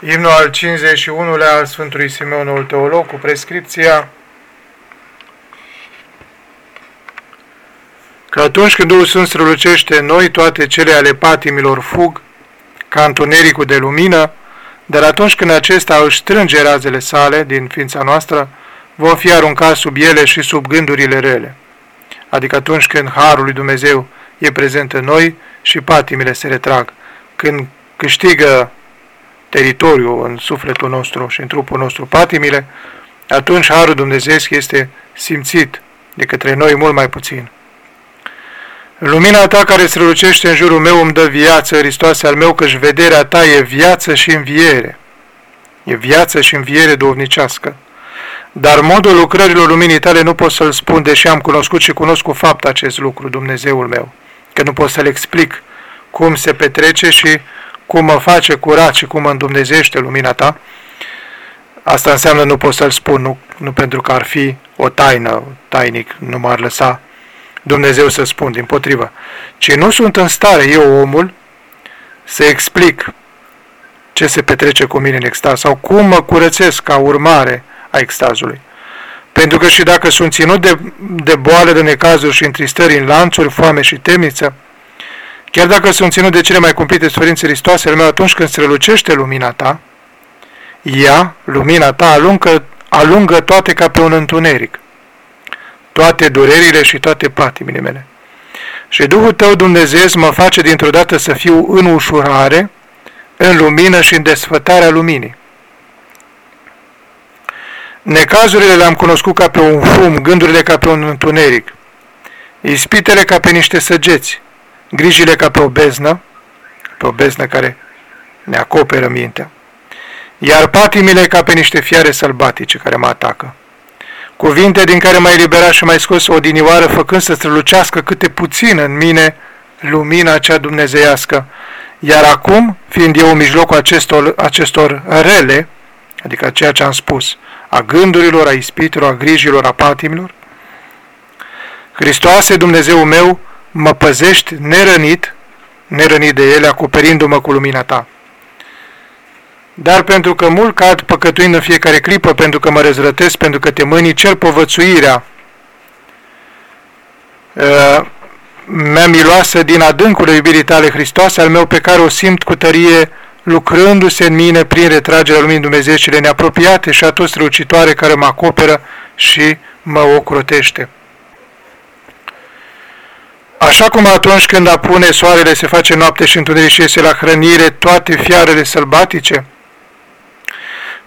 Imnul al 51-lea al Sfântului Simeonul Teolog cu prescripția că atunci când Duhul Sfânt strălucește în noi, toate cele ale patimilor fug, ca întunericul de lumină, dar atunci când acesta își strânge razele sale din ființa noastră, vom fi aruncați sub ele și sub gândurile rele. Adică atunci când Harul lui Dumnezeu e prezent în noi și patimile se retrag. Când câștigă teritoriu în sufletul nostru și în trupul nostru patimile, atunci Harul Dumnezeu este simțit de către noi mult mai puțin. Lumina ta care strălucește în jurul meu îmi dă viață, Hristoase al meu, căci vederea ta e viață și înviere. E viață și înviere duhovnicească. Dar modul lucrărilor luminii tale nu pot să-l spun, deși am cunoscut și cunosc cu fapt acest lucru, Dumnezeul meu, că nu pot să-l explic cum se petrece și cum mă face curat și cum mă îndumnezește lumina ta, asta înseamnă nu pot să-l spun, nu, nu pentru că ar fi o taină, tainic, nu m-ar lăsa Dumnezeu să spun, din potrivă, ci nu sunt în stare eu, omul, să explic ce se petrece cu mine în extaz sau cum mă curățesc ca urmare a extazului. Pentru că și dacă sunt ținut de, de boală, de necazuri și întristări în lanțuri, foame și temniță, Chiar dacă sunt ținut de cele mai cumplite suferințe ristoase meu, atunci când strălucește lumina ta, ea, lumina ta, alungă, alungă toate ca pe un întuneric, toate durerile și toate patimile mele. Și Duhul tău Dumnezeu mă face dintr-o dată să fiu în ușurare, în lumină și în desfătarea luminii. Necazurile le-am cunoscut ca pe un fum, gândurile ca pe un întuneric, ispitele ca pe niște săgeți, grijile ca pe o beznă, pe o beznă care ne acoperă mintea, iar patimile ca pe niște fiare sălbatice care mă atacă. Cuvinte din care m-ai eliberat și mai scos o dinioară, făcând să strălucească câte puțin în mine lumina cea dumnezeiască, iar acum, fiind eu în mijlocul acestor, acestor rele, adică ceea ce am spus, a gândurilor, a ispitelor, a grijilor, a patimilor, Hristoase, Dumnezeu meu, mă păzești nerănit, nerănit de ele, acoperindu-mă cu lumina ta. Dar pentru că mult cad păcătuind în fiecare clipă, pentru că mă răzrătesc, pentru că te mâni, cer povățuirea uh, mea miloasă din adâncurile iubirii tale, Hristos, al meu pe care o simt cu tărie, lucrându-se în mine prin retragerea luminii Dumnezeicile neapropiate și atunci străucitoare care mă acoperă și mă ocrotește. Așa cum atunci când apune soarele se face noapte și întuneric și iese la hrănire toate fiarele sălbatice,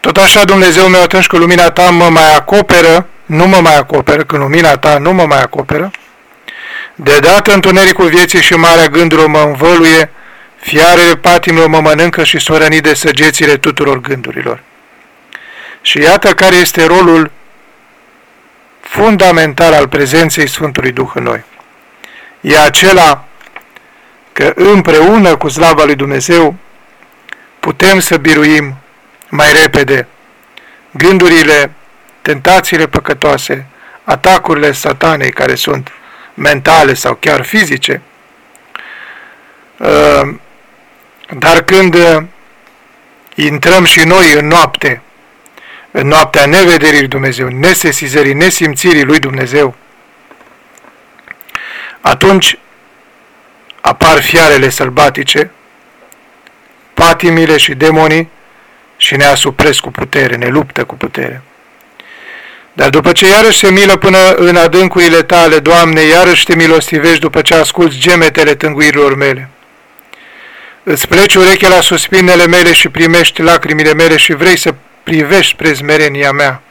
tot așa Dumnezeu meu atunci când lumina ta mă mai acoperă, nu mă mai acoperă, când lumina ta nu mă mai acoperă, de dată întunericul vieții și marea gândurilor mă învăluie, fiarele patimilor mă mănâncă și s de săgețile tuturor gândurilor. Și iată care este rolul fundamental al prezenței Sfântului Duh în noi e acela că împreună cu slava lui Dumnezeu putem să biruim mai repede gândurile, tentațiile păcătoase, atacurile satanei care sunt mentale sau chiar fizice. Uh, dar când intrăm și noi în noapte, în noaptea nevederii lui Dumnezeu, nesesizării, nesimțirii lui Dumnezeu, atunci apar fiarele sălbatice, patimile și demonii și ne asupresc cu putere, ne luptă cu putere. Dar după ce iarăși se milă până în adâncurile tale, Doamne, iarăși te milostivești după ce asculți gemetele tânguirilor mele. Îți pleci urechea la suspinele mele și primești lacrimile mele și vrei să privești spre zmerenia mea,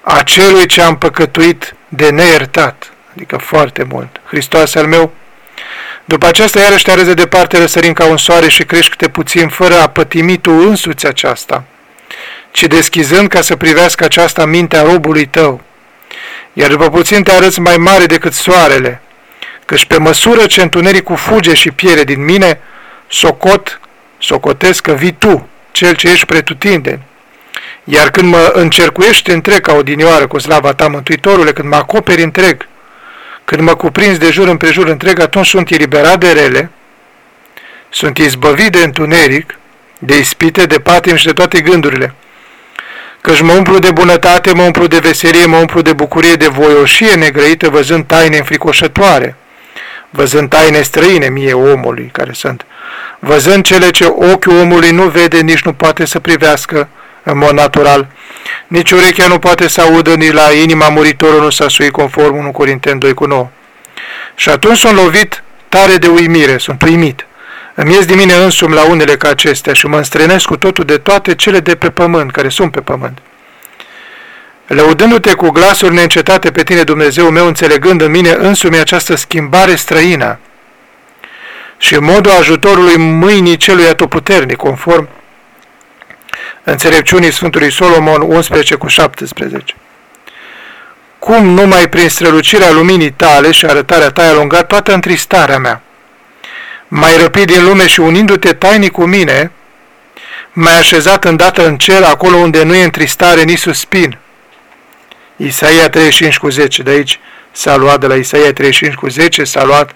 acelui ce am păcătuit de neiertat adică foarte mult. Hristos al meu, după aceasta iarăși te arăți de departe răsărind ca un soare și crești câte puțin fără a pătimi tu însuți aceasta, ci deschizând ca să privească aceasta mintea robului tău. Iar după puțin te arăți mai mare decât soarele, căci pe măsură ce întunericul fuge și piere din mine, socot, socotesc că vii tu, cel ce ești pretutindeni. Iar când mă încercuiești întreg ca odinioară cu slava ta, Mântuitorule, când mă acoperi întreg, când mă cuprinzi de jur împrejur întreg, atunci sunt eliberat de rele, sunt izbăvit de întuneric de ispite, de patim și de toate gândurile. Căci mă umplu de bunătate, mă umplu de veselie, mă umplu de bucurie, de voioșie negrăită, văzând taine înfricoșătoare, văzând taine străine mie omului care sunt, văzând cele ce ochiul omului nu vede, nici nu poate să privească în mod natural, nici urechea nu poate să audă, nici la inima muritorului nu s-a suit conform 1 Corinteni 2 cu 9. Și atunci sunt lovit tare de uimire, sunt uimit. Îmi ies din mine însumi la unele ca acestea și mă înstrenesc cu totul de toate cele de pe pământ, care sunt pe pământ. Lăudându-te cu glasuri neîncetate pe tine, Dumnezeu meu, înțelegând în mine însumi această schimbare străină și modul ajutorului mâinii celui atotputernic, conform înțelepciunii Sfântului Solomon 11 cu 17. Cum numai prin strălucirea luminii tale și arătarea ta ai alungat toată întristarea mea, mai răpit din lume și unindu-te tainic cu mine, mai așezat îndată în cer, acolo unde nu e întristare nici suspin. Isaia 35 cu 10, de aici s-a luat de la Isaia 35 cu 10, s-a luat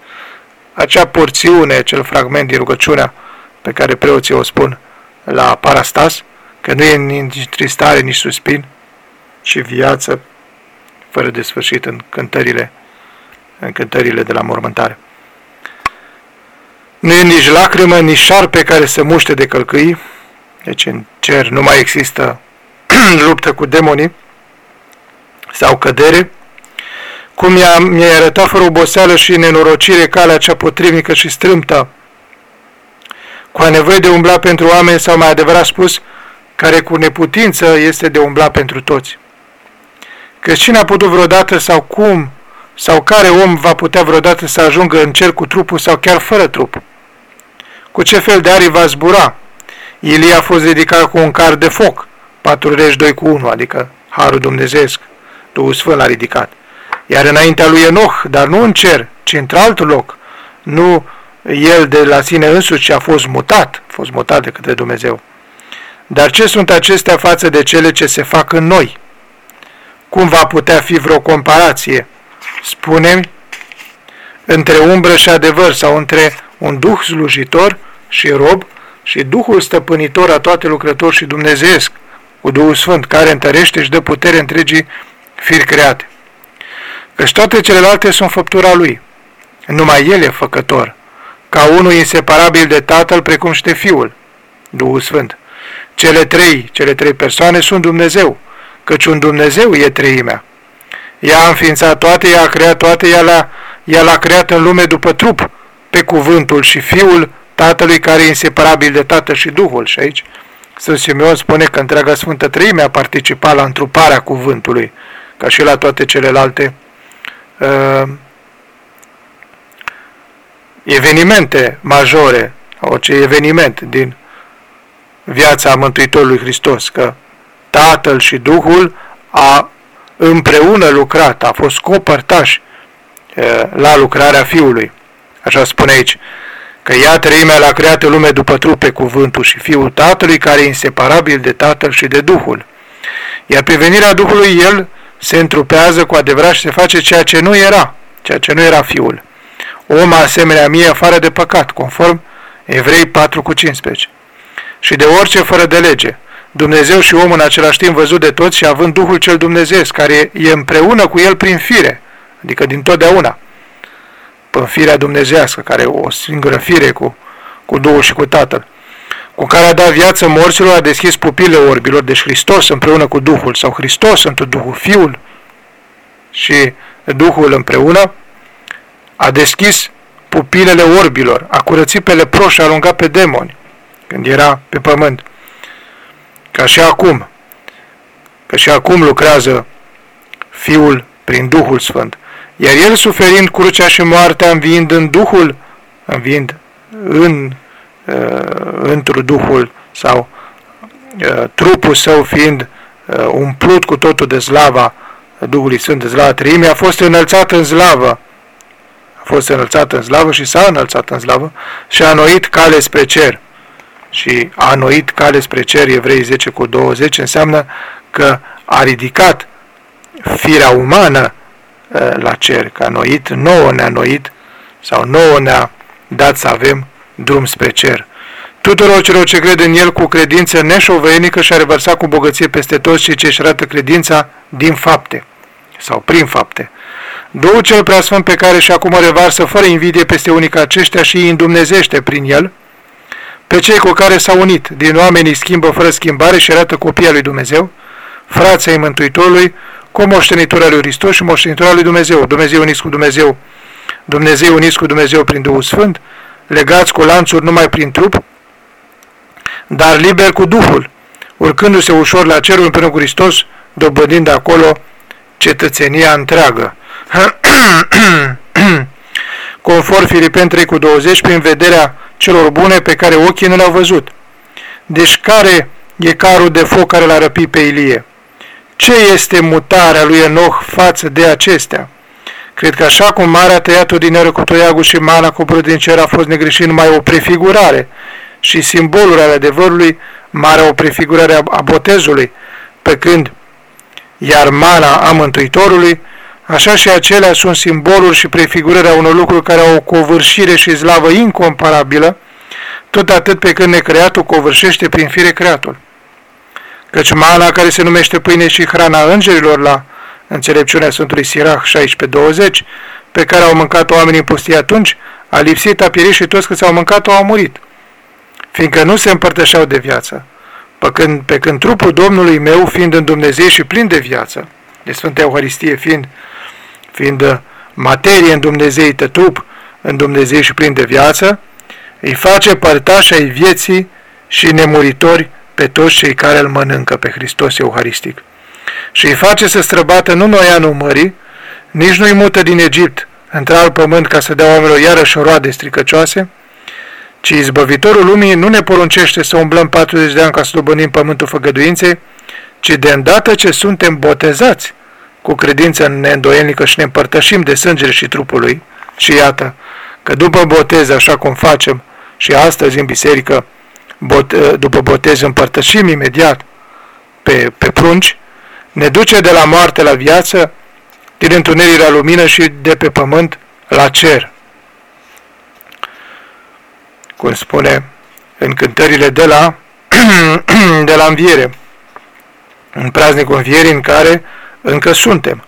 acea porțiune, acel fragment din rugăciunea pe care preoții o spun la Parastas, că nu e nici tristare, nici suspin, și viață fără de sfârșit în cântările, în cântările de la mormântare. Nu e nici lacrimă, nici șarpe care se muște de călcâi, deci în cer nu mai există luptă cu demonii sau cădere, cum mi-a, mi-a arătat fără oboseală și nenorocire calea cea potrivnică și strâmtă, cu a nevoie de umbla pentru oameni sau mai adevărat spus, care cu neputință este de umbla pentru toți. Că cine a putut vreodată sau cum sau care om va putea vreodată să ajungă în cer cu trupul sau chiar fără trup? Cu ce fel de aripi va zbura? Ilie a fost ridicat cu un car de foc, 42 cu 1, adică Harul Dumnezeesc, Duhul Sfânt l-a ridicat. Iar înaintea lui Enoch, dar nu în cer, ci într-alt loc, nu el de la sine însuși, ci a fost mutat, a fost mutat de către Dumnezeu. Dar ce sunt acestea față de cele ce se fac în noi? Cum va putea fi vreo comparație? spune între umbră și adevăr sau între un duh slujitor și rob și Duhul stăpânitor a toate lucrători și dumnezeesc, cu Duhul Sfânt, care întărește și dă putere întregii firi create. Căci toate celelalte sunt făptura Lui. Numai El e făcător, ca unul inseparabil de Tatăl, precum și de Fiul, Duhul Sfânt. Cele trei, cele trei persoane sunt Dumnezeu, căci un Dumnezeu e treimea. Ea a înființat toate, ea a creat toate, ea l-a, ea l-a creat în lume după trup, pe cuvântul și Fiul Tatălui care e inseparabil de Tatăl și Duhul. Și aici Sfânt Simeon spune că întreaga Sfântă Treime a participat la întruparea cuvântului, ca și la toate celelalte uh, evenimente majore, orice eveniment din viața Mântuitorului Hristos, că Tatăl și Duhul a împreună lucrat, a fost copărtași uh, la lucrarea Fiului. Așa spune aici, că ea treimea l-a creat în lume după trupe cuvântul și Fiul Tatălui, care e inseparabil de Tatăl și de Duhul. Iar pe venirea Duhului, El se întrupează cu adevărat și se face ceea ce nu era, ceea ce nu era Fiul. Om asemenea mie, afară de păcat, conform Evrei 4 cu 15. Și de orice fără de lege, Dumnezeu și om în același timp văzut de toți și având Duhul cel Dumnezeu, care e împreună cu El prin fire, adică din totdeauna. În firea dumnezească, care e o singură fire cu, cu Duhul și cu Tatăl, cu care a dat viață morților, a deschis pupile orbilor, deci Hristos împreună cu Duhul, sau Hristos într Duhul, Fiul și Duhul împreună, a deschis pupilele orbilor, a curățit pe leproși și a alungat pe demoni, când era pe pământ. Ca și acum, că și acum lucrează Fiul prin Duhul Sfânt. Iar el suferind crucea și moartea, înviind în Duhul, înviind în, uh, într Duhul sau uh, trupul său fiind uh, umplut cu totul de slava Duhului Sfânt, de slava Treimii, a fost înălțat în slavă. A fost înălțat în slavă și s-a înălțat în slavă și a noit cale spre cer. Și a noit cale spre cer, Evrei 10 cu 20, înseamnă că a ridicat firea umană Eh, la cer, că a noit, nouă ne-a noit sau nouă ne-a dat să avem drum spre cer. tuturor celor ce cred în El cu credință neșovăienică și a revărsat cu bogăție peste toți cei ce își arată credința din fapte sau prin fapte. Duhul cel preasfânt pe care și acum revarsă fără invidie peste unica aceștia și îi îndumnezește prin el, pe cei cu care s-au unit, din oamenii schimbă fără schimbare și arată copia lui Dumnezeu, frații ai Mântuitorului, cu moștenitura lui Hristos și moștenitura lui Dumnezeu. Dumnezeu unis cu Dumnezeu, Dumnezeu unis cu Dumnezeu prin Duhul Sfânt, legați cu lanțuri numai prin trup, dar liber cu Duhul, urcându-se ușor la cerul împreună cu Hristos, dobândind acolo cetățenia întreagă. Conform Filipen 3 cu 20, prin vederea celor bune pe care ochii nu le-au văzut. Deci care e carul de foc care l-a răpit pe Ilie? Ce este mutarea lui Enoch față de acestea? Cred că așa cum marea tăiat-o din cu toiagul și mana coborât din cer a fost negreșit numai o prefigurare și simbolul al adevărului, marea o prefigurare a botezului, pe când iar mana a Mântuitorului, așa și acelea sunt simboluri și prefigurări a unor lucruri care au o covârșire și slavă incomparabilă, tot atât pe când necreatul covârșește prin fire creatul. Căci mana care se numește pâine și hrana îngerilor la înțelepciunea Sfântului Sirach 16-20, pe care au mâncat oamenii în pustie atunci, a lipsit, a pierit și toți câți au mâncat-o au murit, fiindcă nu se împărtășeau de viață. Pe când, pe când trupul Domnului meu, fiind în Dumnezeu și plin de viață, de Sfânta Euharistie fiind, fiind materie în Dumnezeu, trup în Dumnezeu și plin de viață, îi face părtași ai vieții și nemuritori pe toți cei care îl mănâncă pe Hristos Euharistic. Și îi face să străbată nu noi anul mării, nici nu-i mută din Egipt, între alt pământ ca să dea oamenilor iarăși o roade stricăcioase, ci izbăvitorul lumii nu ne poruncește să umblăm 40 de ani ca să dobânim pământul făgăduinței, ci de îndată ce suntem botezați cu credință neîndoielnică și ne împărtășim de sângele și trupul lui, și iată că după botez, așa cum facem și astăzi în biserică, bot, după botez împărtășim imediat pe, pe prunci, ne duce de la moarte la viață, din întuneric la lumină și de pe pământ la cer. Cum spune în cântările de la, de la înviere, în praznicul învierii în care încă suntem,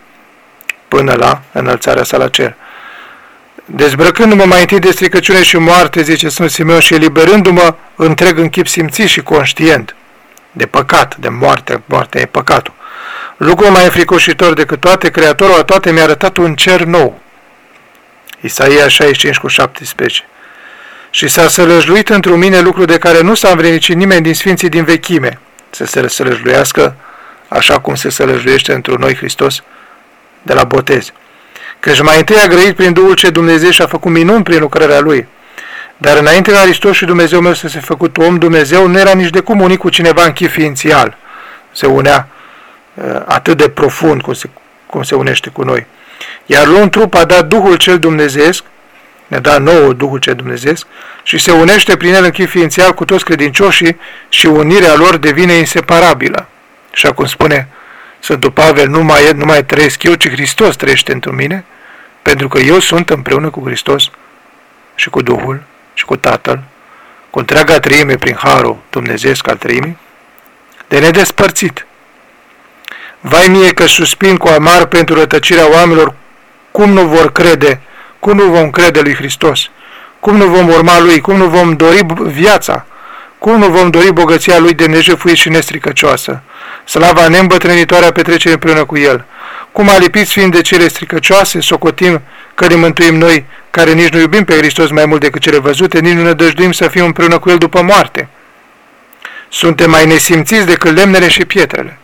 până la înălțarea sa la cer. Dezbrăcându-mă mai întâi de stricăciune și moarte, zice Sfântul Simeon, și eliberându-mă întreg în chip simțit și conștient de păcat, de moarte, moartea e păcatul. Lucrul mai înfricoșitor decât toate, Creatorul a toate mi-a arătat un cer nou. Isaia 65 cu 17 și s-a sălăjluit într mine lucru de care nu s-a învrednicit nimeni din sfinții din vechime, să se sălăjluiască așa cum se sălăjluiește într noi Hristos de la botez. Căci mai întâi a grăit prin Duhul ce Dumnezeu și-a făcut minuni prin lucrarea Lui. Dar înainte ca Hristos și Dumnezeu meu să se făcut om, Dumnezeu nu era nici de cum unii cu cineva în chip ființial. Se unea uh, atât de profund cum se, cum se unește cu noi. Iar luând trup a dat Duhul cel dumnezeesc, ne da nouă Duhul ce Dumnezeu și se unește prin el în chip ființial cu toți credincioșii și unirea lor devine inseparabilă. Și cum spune Sfântul Pavel, nu mai, nu mai trăiesc eu, ci Hristos trăiește într mine, pentru că eu sunt împreună cu Hristos și cu Duhul și cu Tatăl, cu întreaga trăime prin Harul Dumnezeesc al trăimii, de nedespărțit. Vai mie că suspin cu amar pentru rătăcirea oamenilor, cum nu vor crede cum nu vom crede lui Hristos? Cum nu vom urma lui? Cum nu vom dori viața? Cum nu vom dori bogăția lui de nejefuit și nestricăcioasă? Slava neîmbătrânitoare a petrecere împreună cu el. Cum alipiți fiind de cele stricăcioase, socotim că ne mântuim noi, care nici nu iubim pe Hristos mai mult decât cele văzute, nici nu ne dăjduim să fim împreună cu el după moarte. Suntem mai nesimțiți decât lemnele și pietrele.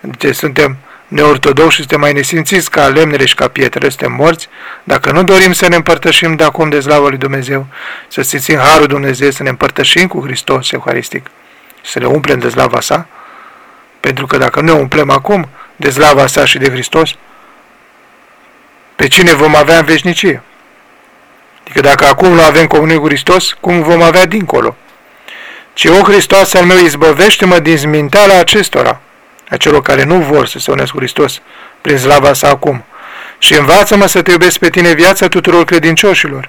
Deci suntem neortodoxi suntem mai nesimțiți ca lemnele și ca pietrele, suntem morți, dacă nu dorim să ne împărtășim de acum de slavă lui Dumnezeu, să simțim Harul Dumnezeu, să ne împărtășim cu Hristos Euharistic, să ne umplem de slava sa, pentru că dacă nu ne umplem acum de slava sa și de Hristos, pe cine vom avea în veșnicie? Adică dacă acum nu avem comunie cu Hristos, cum vom avea dincolo? Ce o Hristos al meu, izbăvește-mă din zminteala acestora, a celor care nu vor să se unească cu Hristos prin slava sa acum. Și învață-mă să te iubesc pe tine viața tuturor credincioșilor.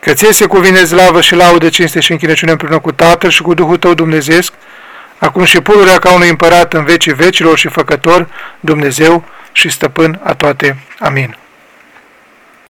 că ție se cuvine slavă și laudă, cinste și închinăciune împreună cu Tatăl și cu Duhul tău Dumnezeesc, acum și pururea ca unui împărat în vecii vecilor și făcător, Dumnezeu și stăpân a toate. Amin.